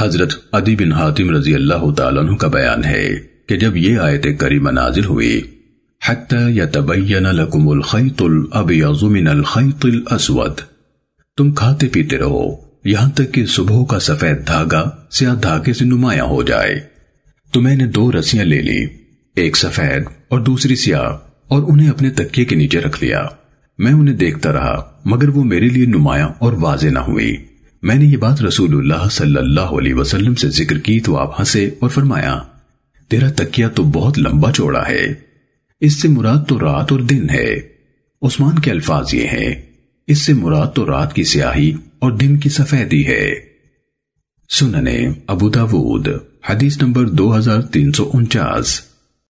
حضرت عدی بن حاتم رضی اللہ تعالیٰ عنہ کا بیان ہے کہ جب یہ آیت کریمہ نازل ہوئی، حتی یتبین لکم الخیط الابیض من الخیط الاسود، تم کھاتے پیتے رہو، یہاں تک کہ صبح کا سفید دھاگا سیاہ دھاگے سے نمایاں ہو جائے۔ تو میں نے دو رسیاں لے لی، ایک سفید اور دوسری سیاہ، اور انہیں اپنے تکیے کے نیچے رکھ لیا۔ میں انہیں دیکھتا رہا، مگر وہ میرے لیے نمایاں اور واضح نہ ہوئی۔ میں نے یہ بات رسول اللہ صلی اللہ علیہ وسلم سے ذکر کی تو آپ ہنسے اور فرمایا، تیرا تکیہ تو بہت لمبا چوڑا ہے۔ اس سے مراد تو رات اور دن ہے۔ عثمان کے الفاظ یہ ہیں، اس سے مراد تو رات کی سیاہی اور دن کی سفیدی ہے۔ سننے ابو داود، حدیث نمبر دو ہزار تین سو انچاس۔